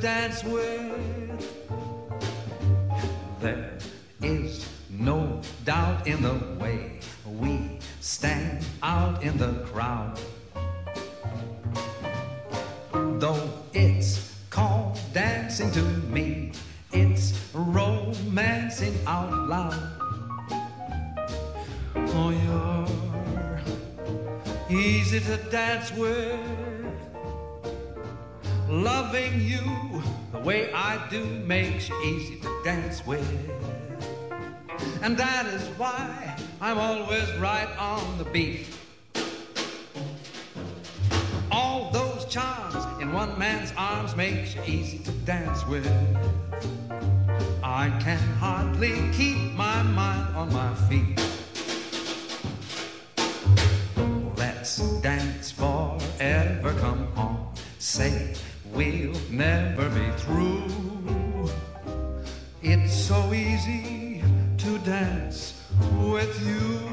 Dance with. There is no doubt in the way we stand out in the crowd. Though it's called dancing to me, it's romancing out loud. Oh, you're easy to dance with. The way I do makes you easy to dance with. And that is why I'm always right on the beat. All those charms in one man's arms makes you easy to dance with. I can hardly keep my mind on my feet. Let's dance forever, come on. Say we'll never be through. It's so easy to dance with you.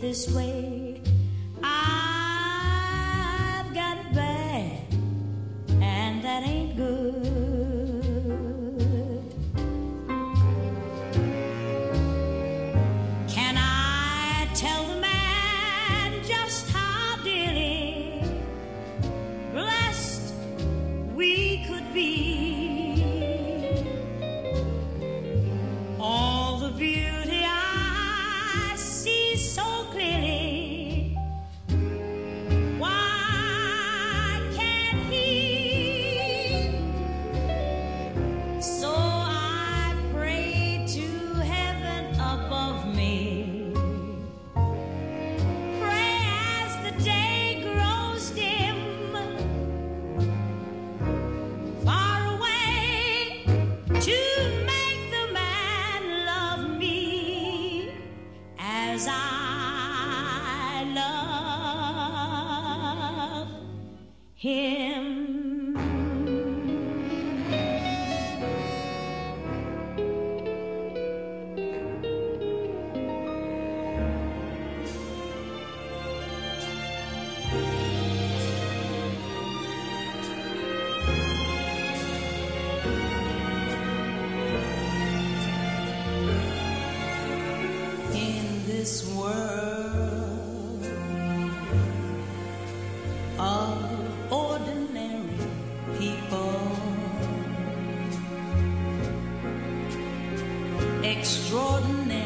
This way? extraordinary.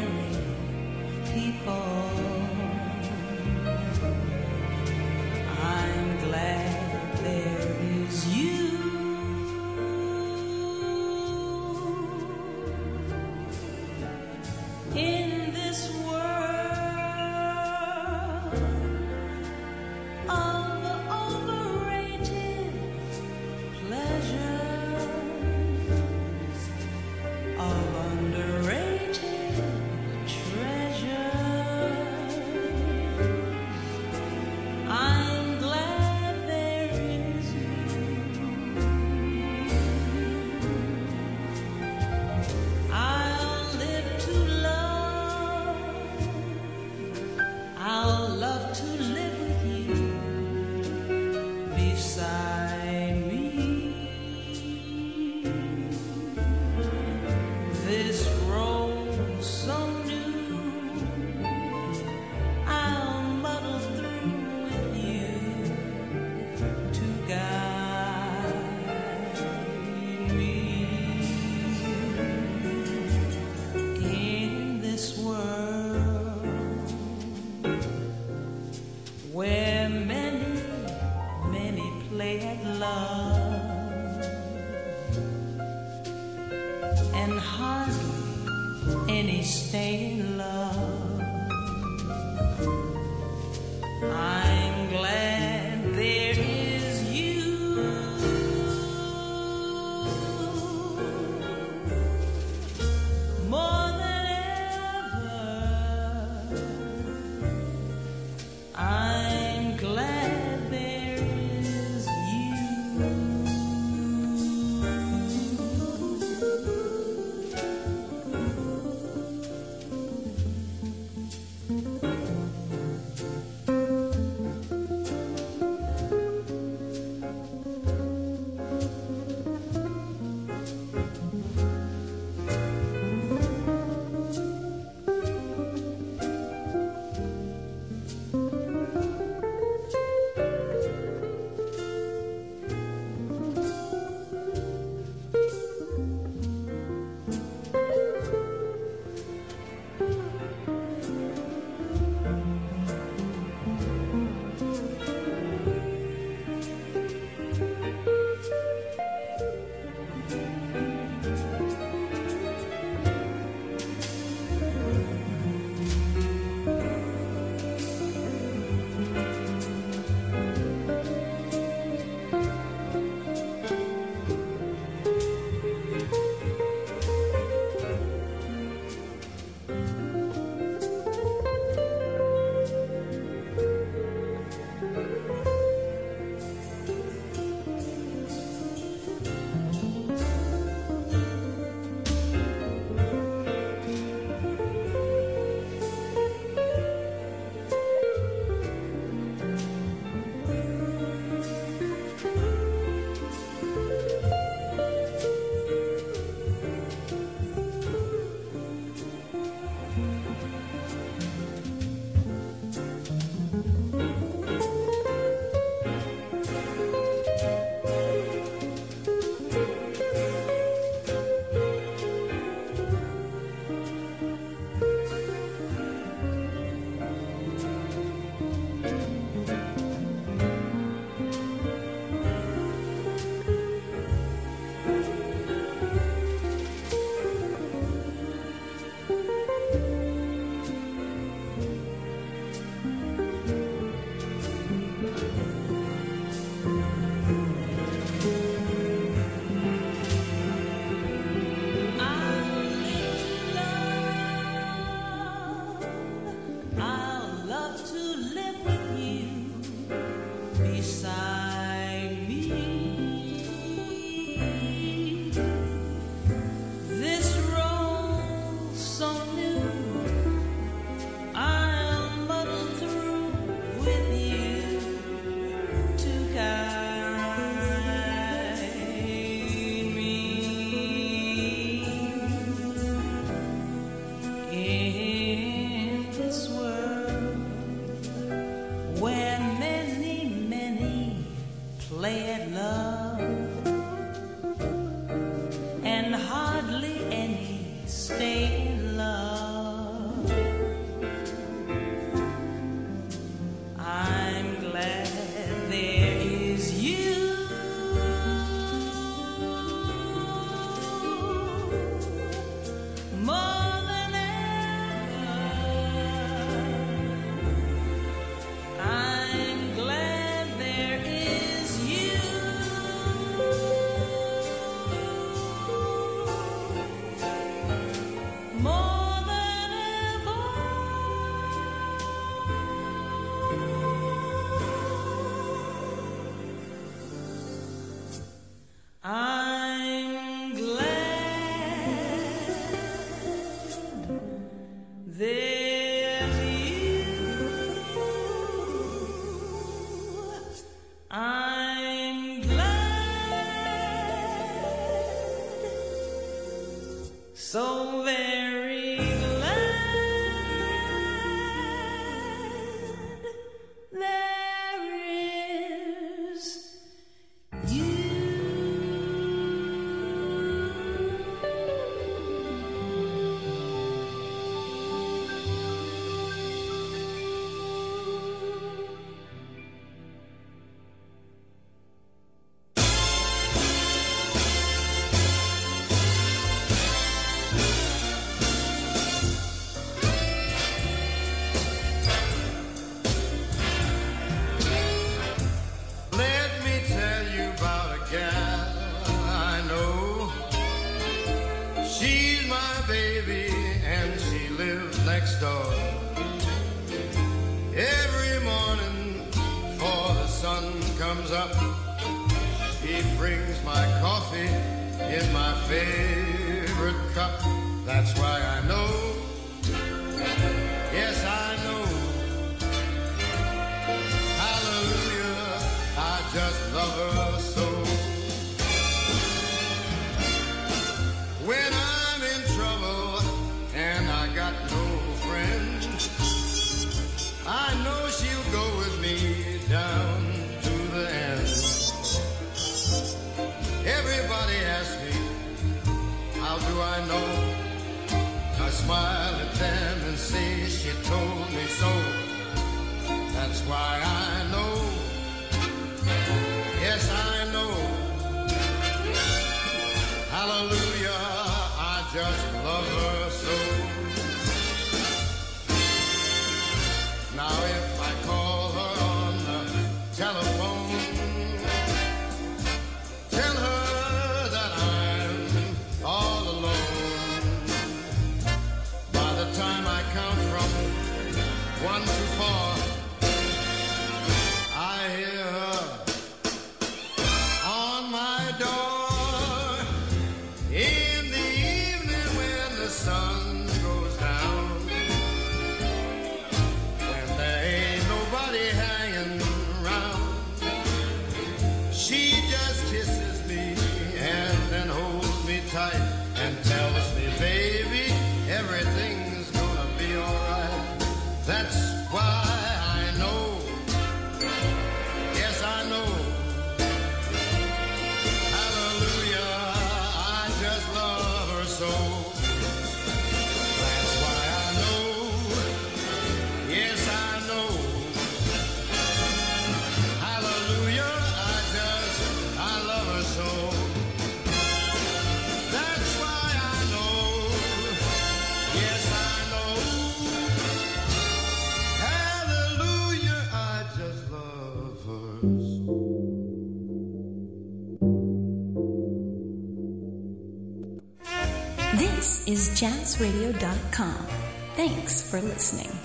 jazzradio.com. Thanks for listening.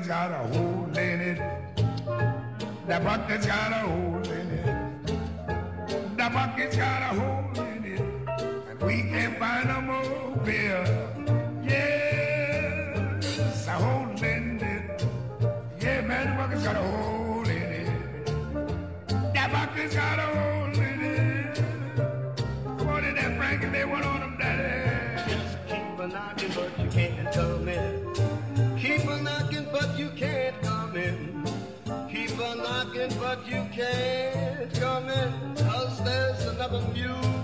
bucket's got a hole in it. That bucket's got a hole in it. That bucket's got a hole. you can't come in, cause there's another mule.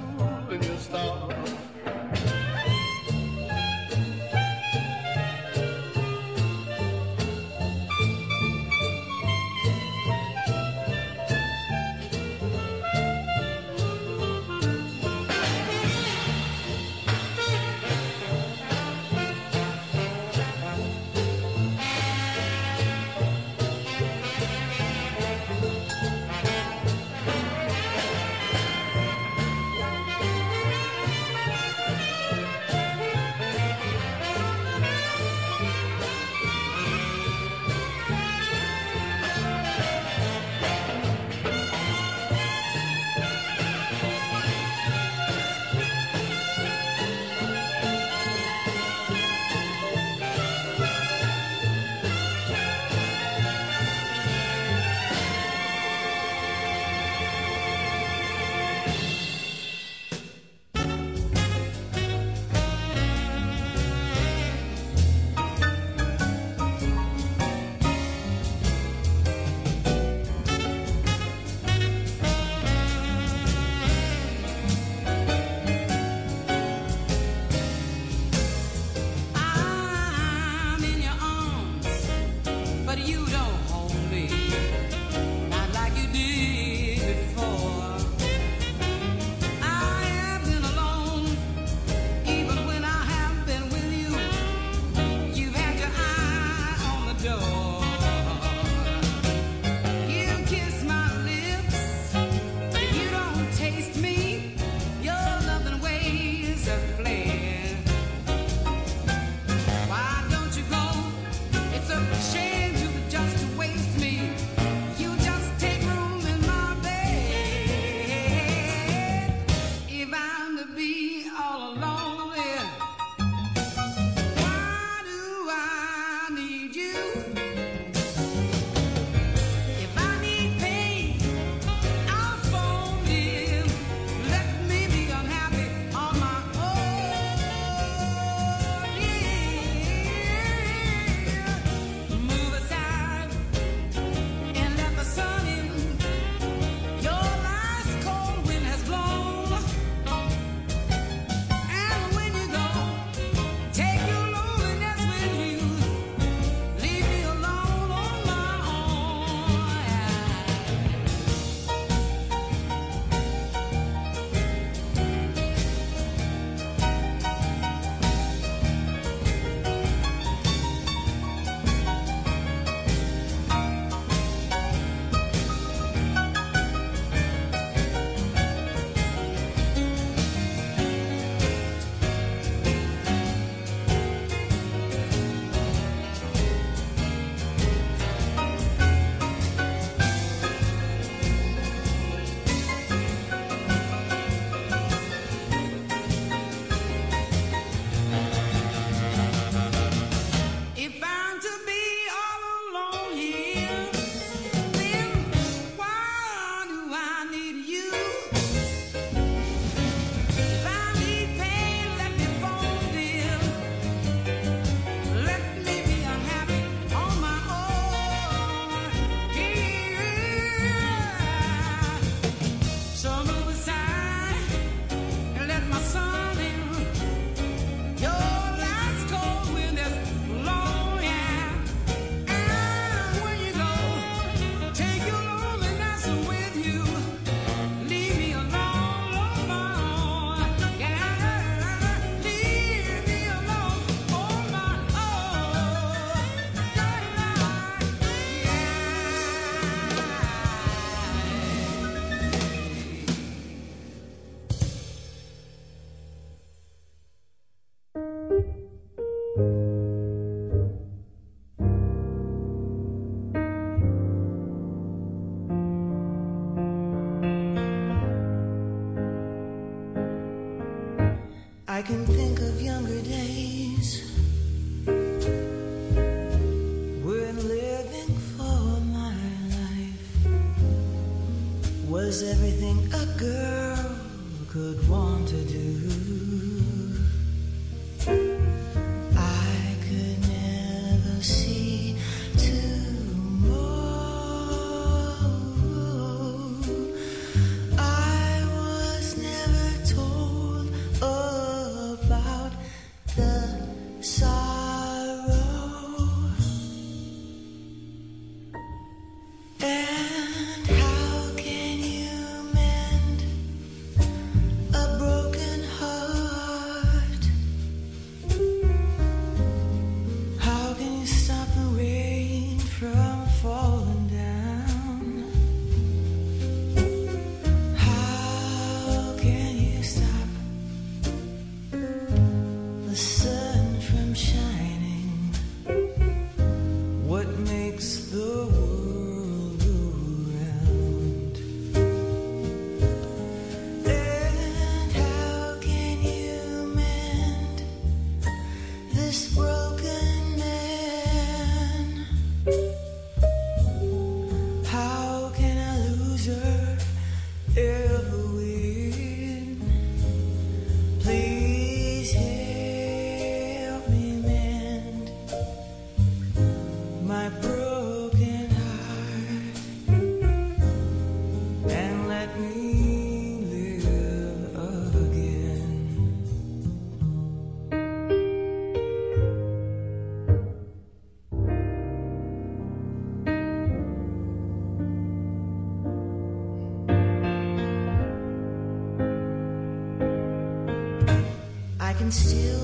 Can still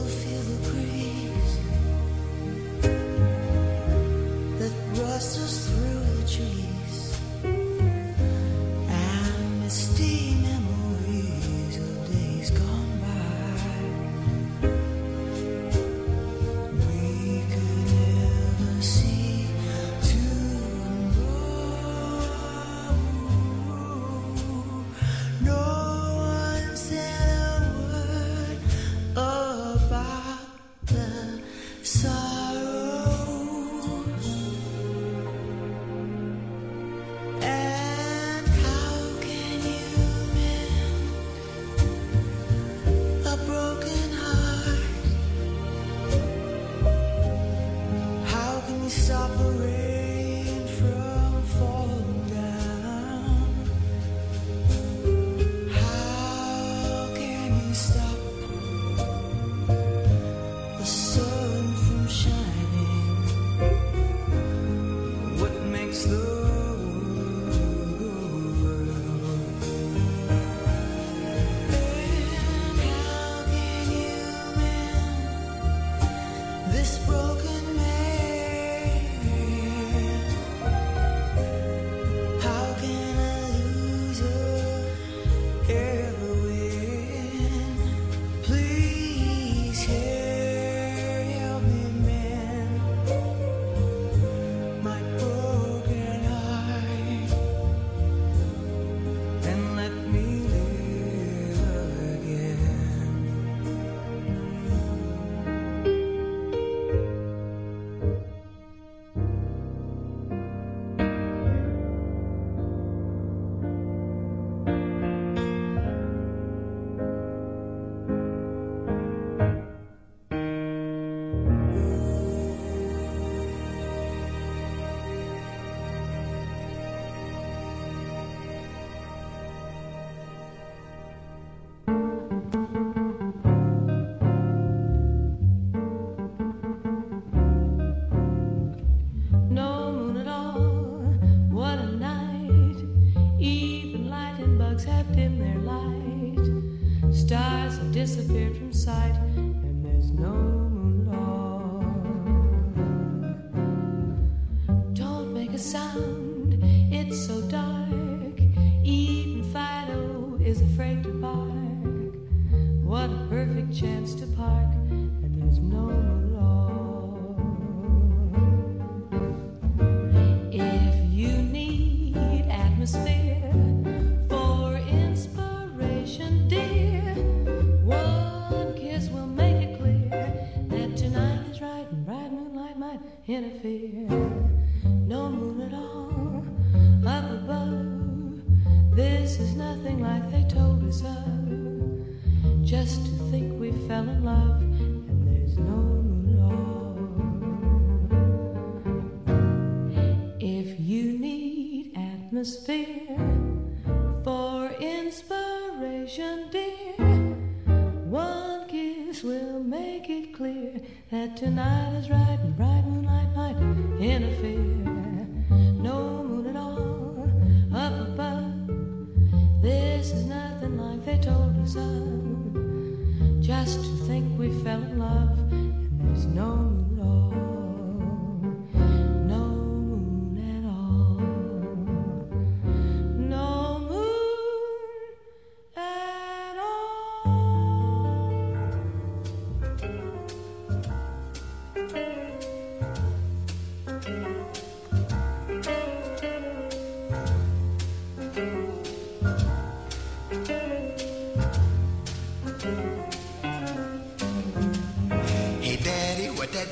disappeared from sight,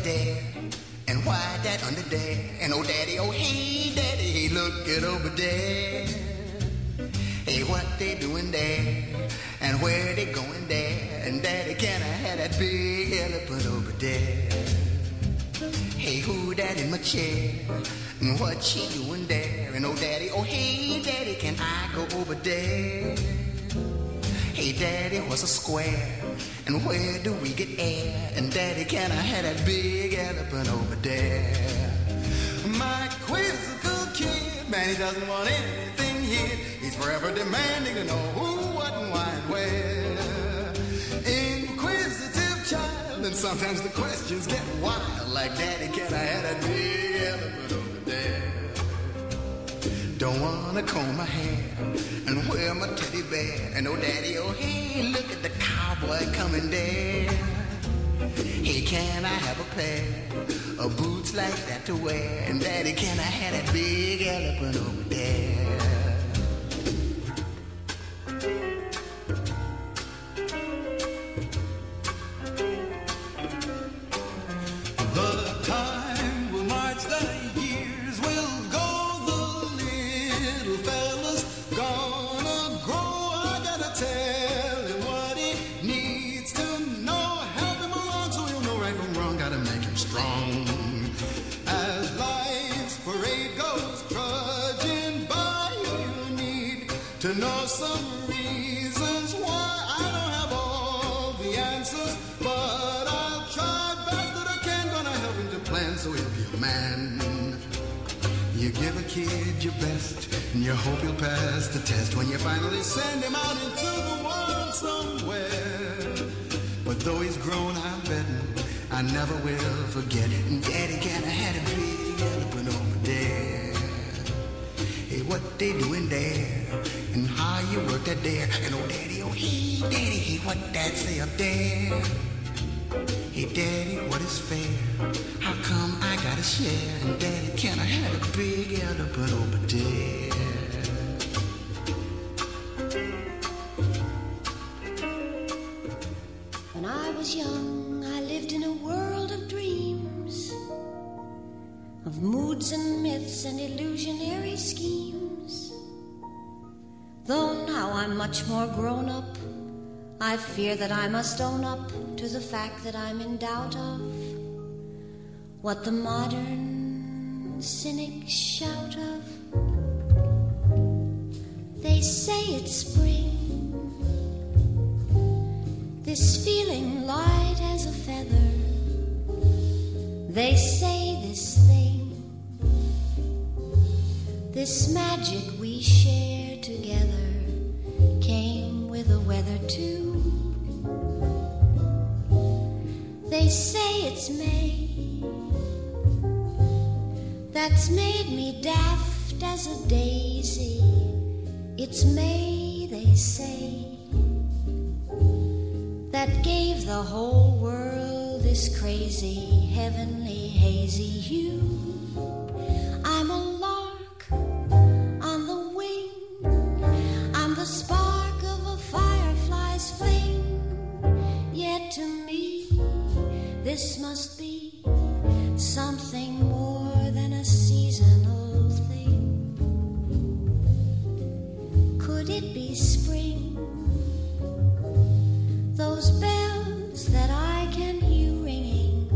there? And why that under there? And oh, Daddy, oh, hey, Daddy, hey, look it over there. Hey, what they doing there? And where they going there? And Daddy, can I have that big elephant over there? Hey, who that in my chair? And what she doing there? And oh, Daddy, oh, hey, Daddy, can I go over there? Hey, Daddy, what's a square? And where do we get air? And Daddy, can I have that big elephant over there? My quizzical kid, man, he doesn't want anything here. He's forever demanding to know who, what, and why, and where. Inquisitive child, and sometimes the questions get wild. Like, Daddy, can I have that big elephant? Don't wanna comb my hair and wear my teddy bear. And oh, daddy, oh, hey, look at the cowboy coming there. Hey, can I have a pair of boots like that to wear? And daddy, can I have that big elephant over there? Kid your best, and you hope he'll pass the test when you finally send him out into the world somewhere. But though he's grown, I'm betting I never will forget. And Daddy, can I have a big elephant over there? Hey, what they doing there? And how you work that there? And oh, Daddy, oh, hey, Daddy, hey, what that say up there? Hey, Daddy, what is fair? How come I gotta share? And Daddy, can I have a big elephant over there? When I was young, I lived in a world of dreams, of moods and myths and illusionary schemes. Though now I'm much more grown up, I fear that I must own up to the fact that I'm in doubt of what the modern cynics shout of. They say it's spring. This feeling light as a feather. They say this thing, this magic we share together, came with the weather too. Say it's May, that's made me daft as a daisy. It's May, they say that gave the whole world this crazy, heavenly, hazy hue. This must be something more than a seasonal thing. Could it be spring? Those bells that I can hear ringing,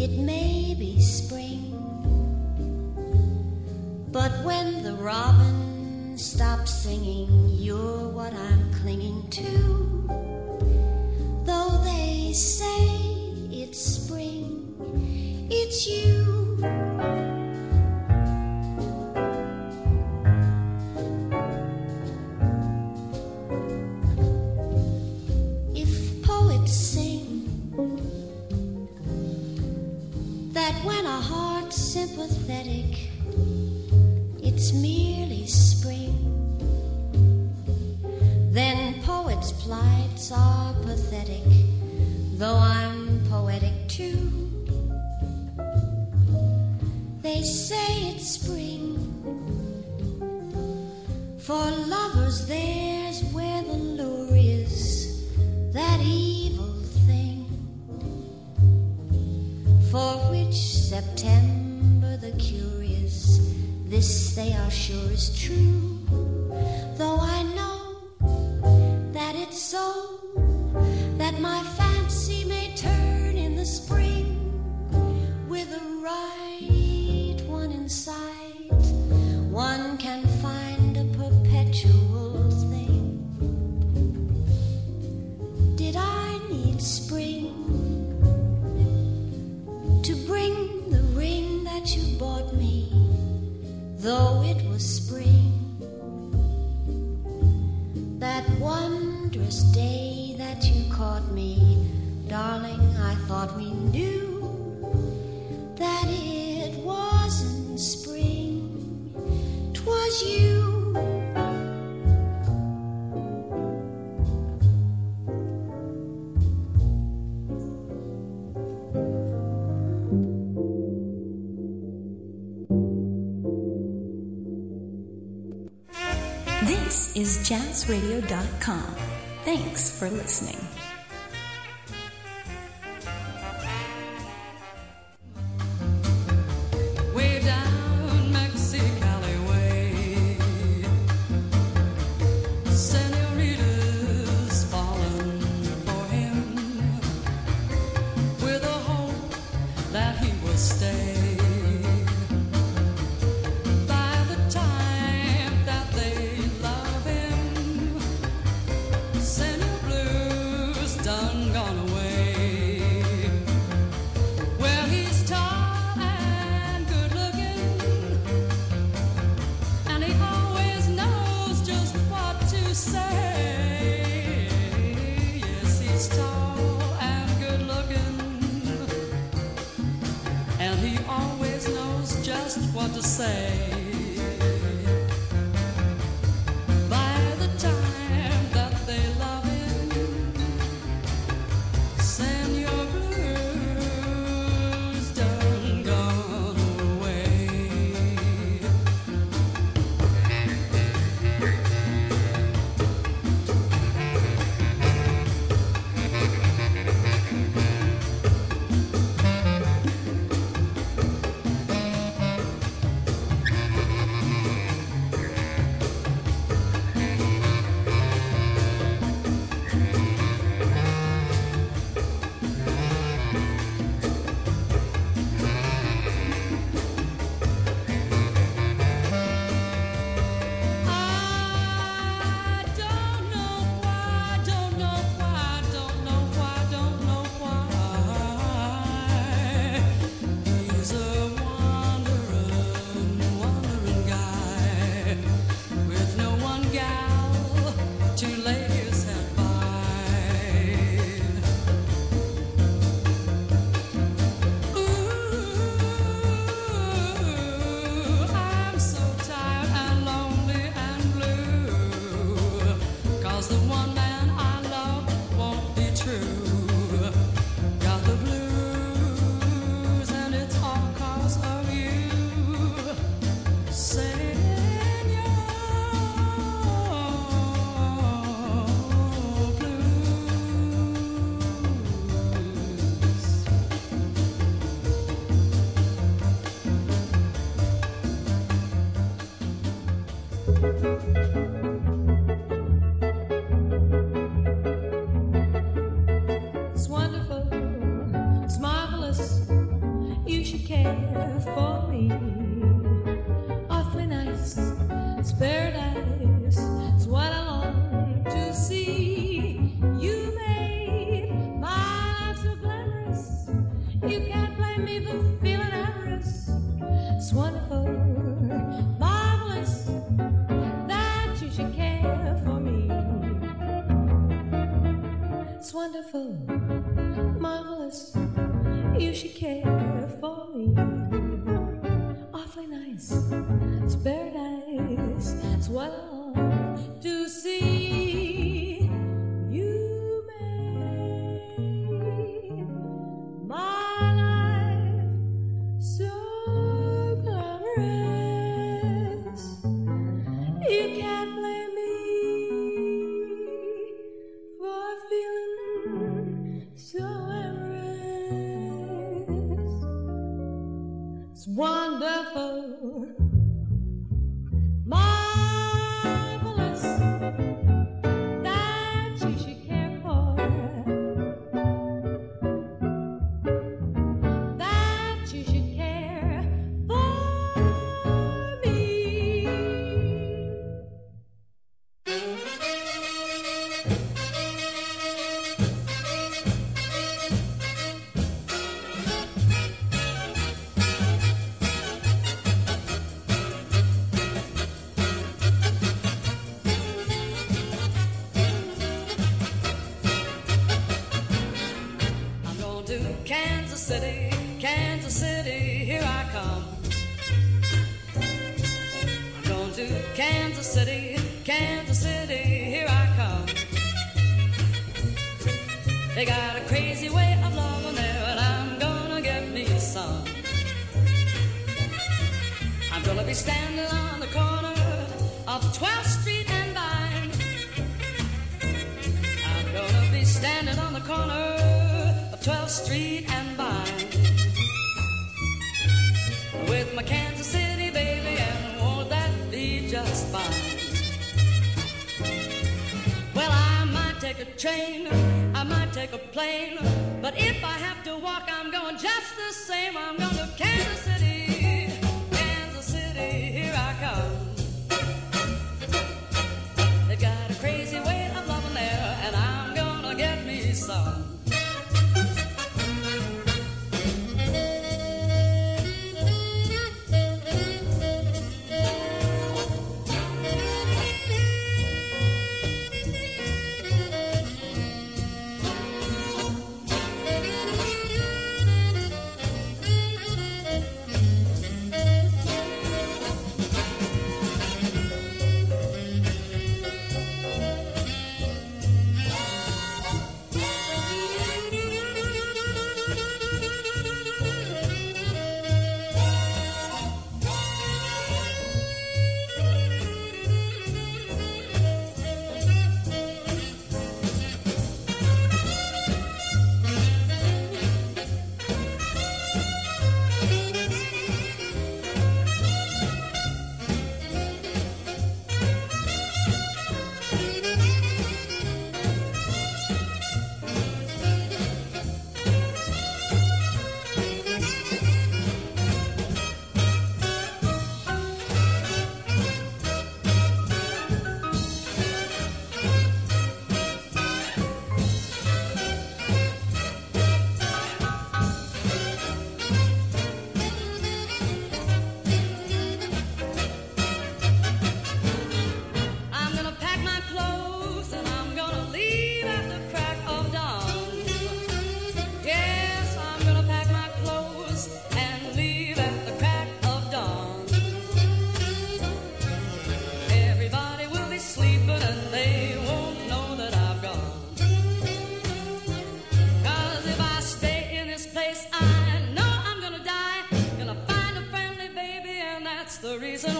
it may be spring. But when the robin stops singing, you're what I'm clinging to. jazzradio.com. Thanks for listening.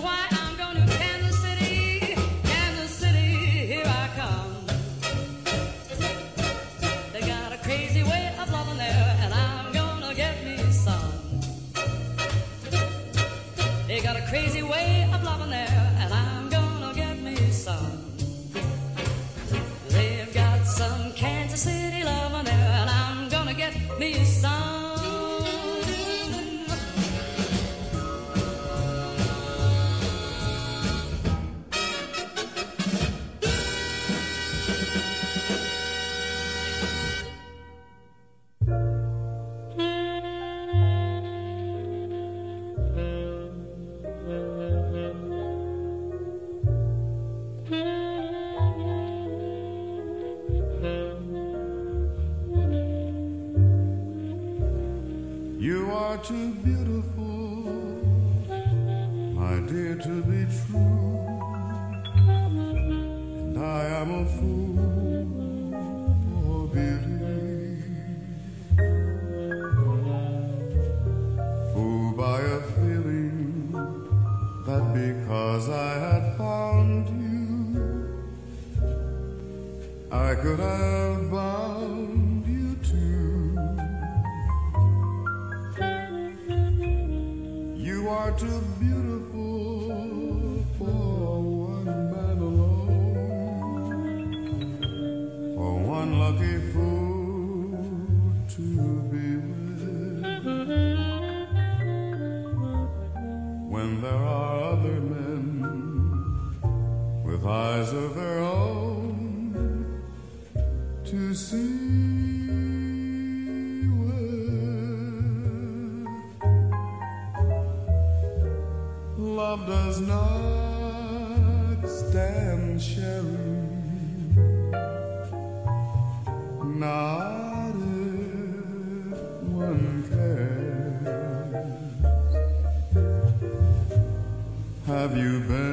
why I'm gonna stand. love does not stand sharing. Not if one cares. Have you been?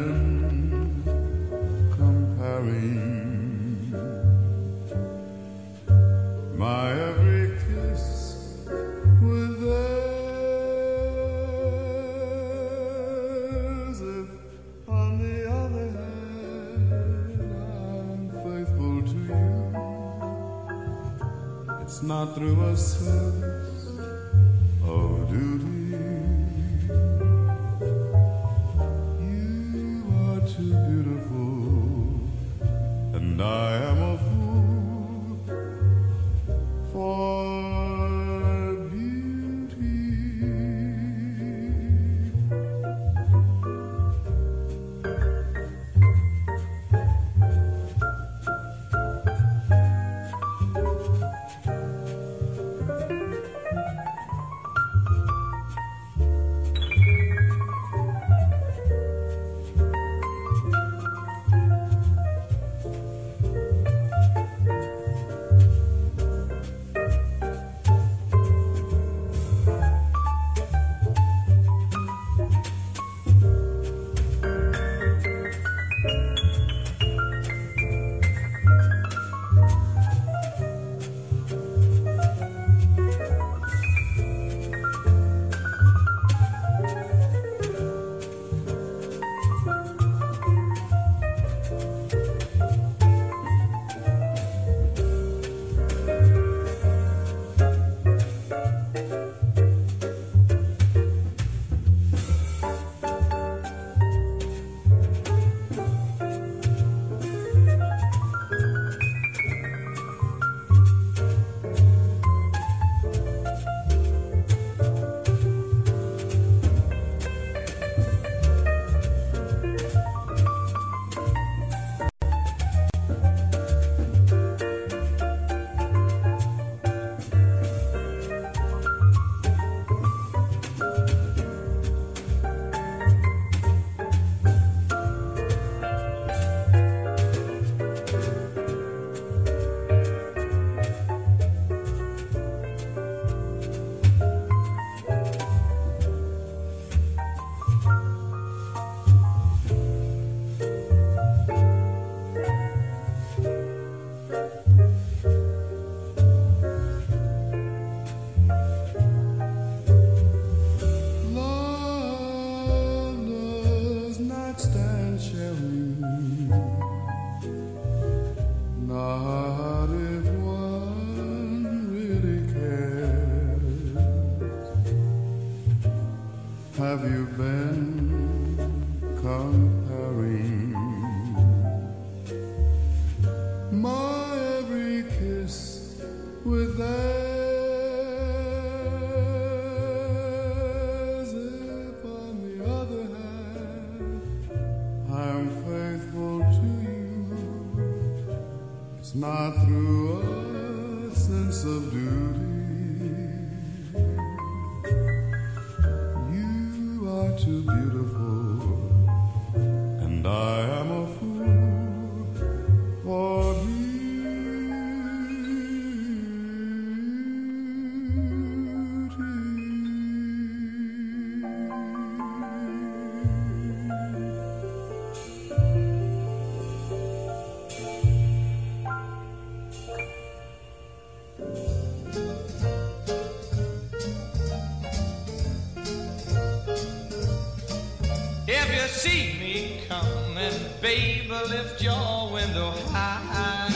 Lift your window high.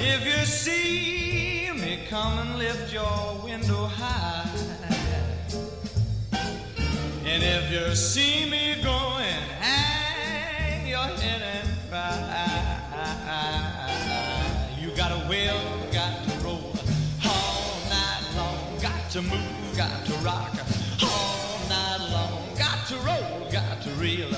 If you see me coming, lift your window high. And if you see me going, hang your head and cry. You got a will, got to roll all night long. Got to move, got to rock all night long. Got to roll, got to reel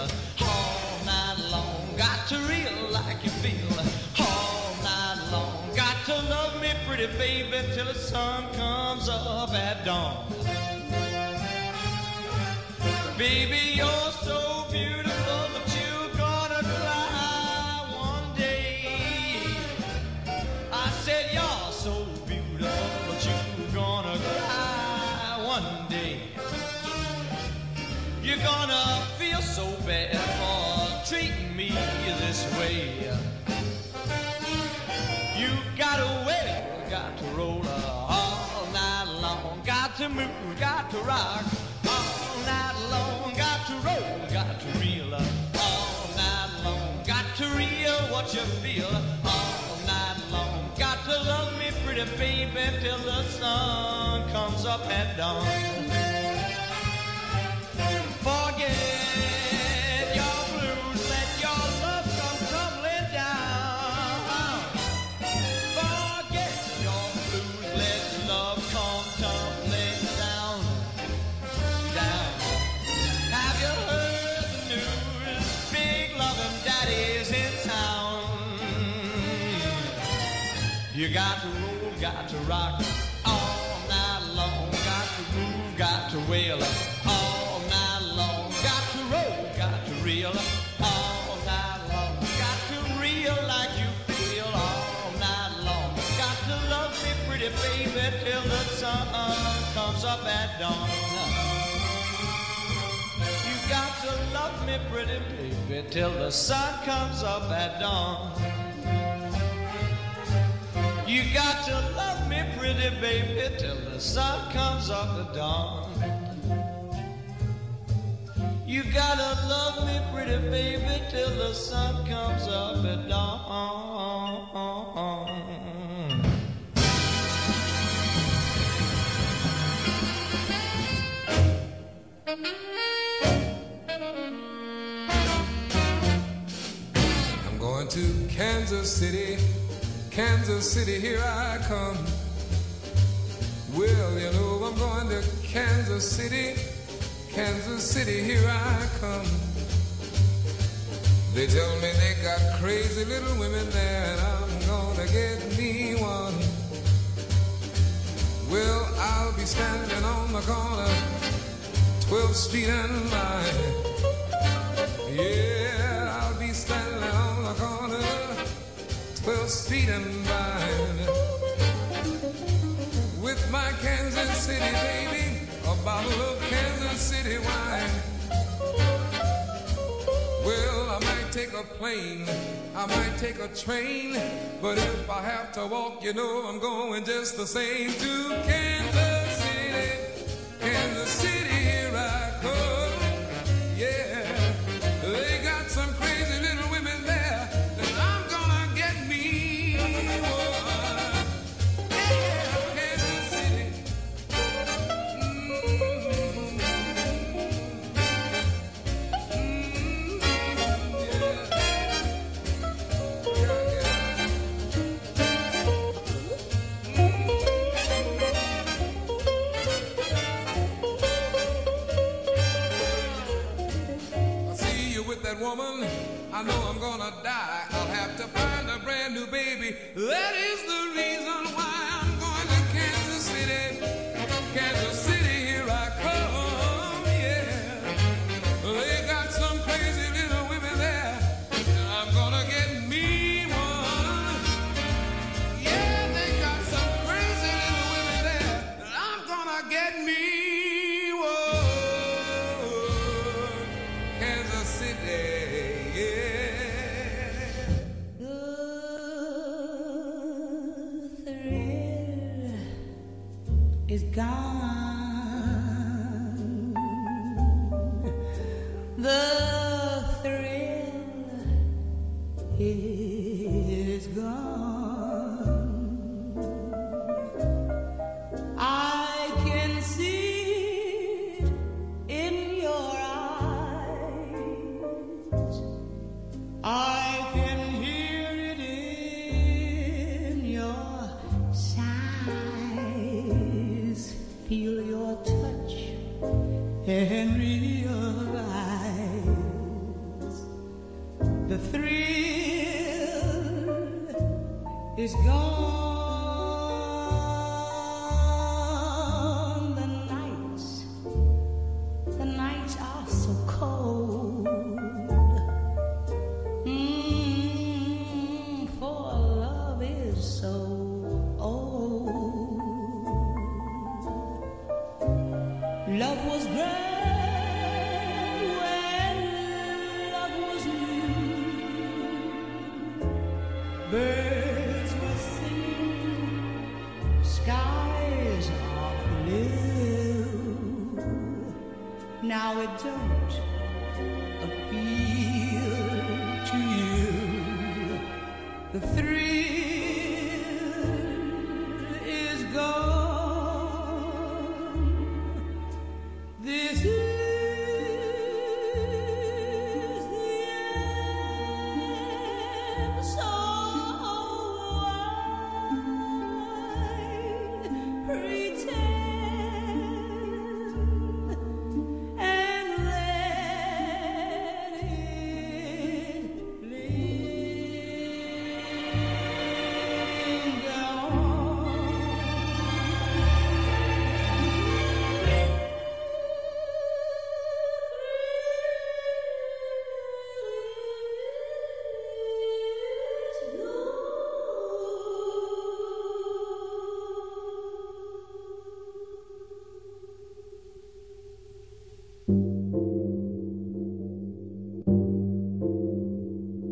baby till the sun comes up at dawn. Baby, you're so beautiful, but you're gonna cry one day. I said you're so beautiful, but you're gonna cry one day. You're gonna feel so bad for treating me this way. Move, got to rock all night long, got to roll, got to reel all night long, got to reel what you feel all night long, got to love me pretty baby till the sun comes up at dawn. Me pretty baby till the sun comes up at dawn. You got to love me pretty baby till the sun comes up at dawn. You gotta love me pretty baby till the sun comes up at dawn. I'm Kansas City, Kansas City, here I come. Well, you know I'm going to Kansas City, Kansas City, here I come. They tell me they got crazy little women there, and I'm gonna get me one. Well, I'll be standing on the corner, 12th Street and Vine. Yeah, 12th Street and Vine. With my Kansas City baby, a bottle of Kansas City wine. Well, I might take a plane, I might take a train, but if I have to walk, you know I'm going just the same to Kansas woman. I know I'm gonna die. I'll have to find a brand new baby. That is the reason is gone.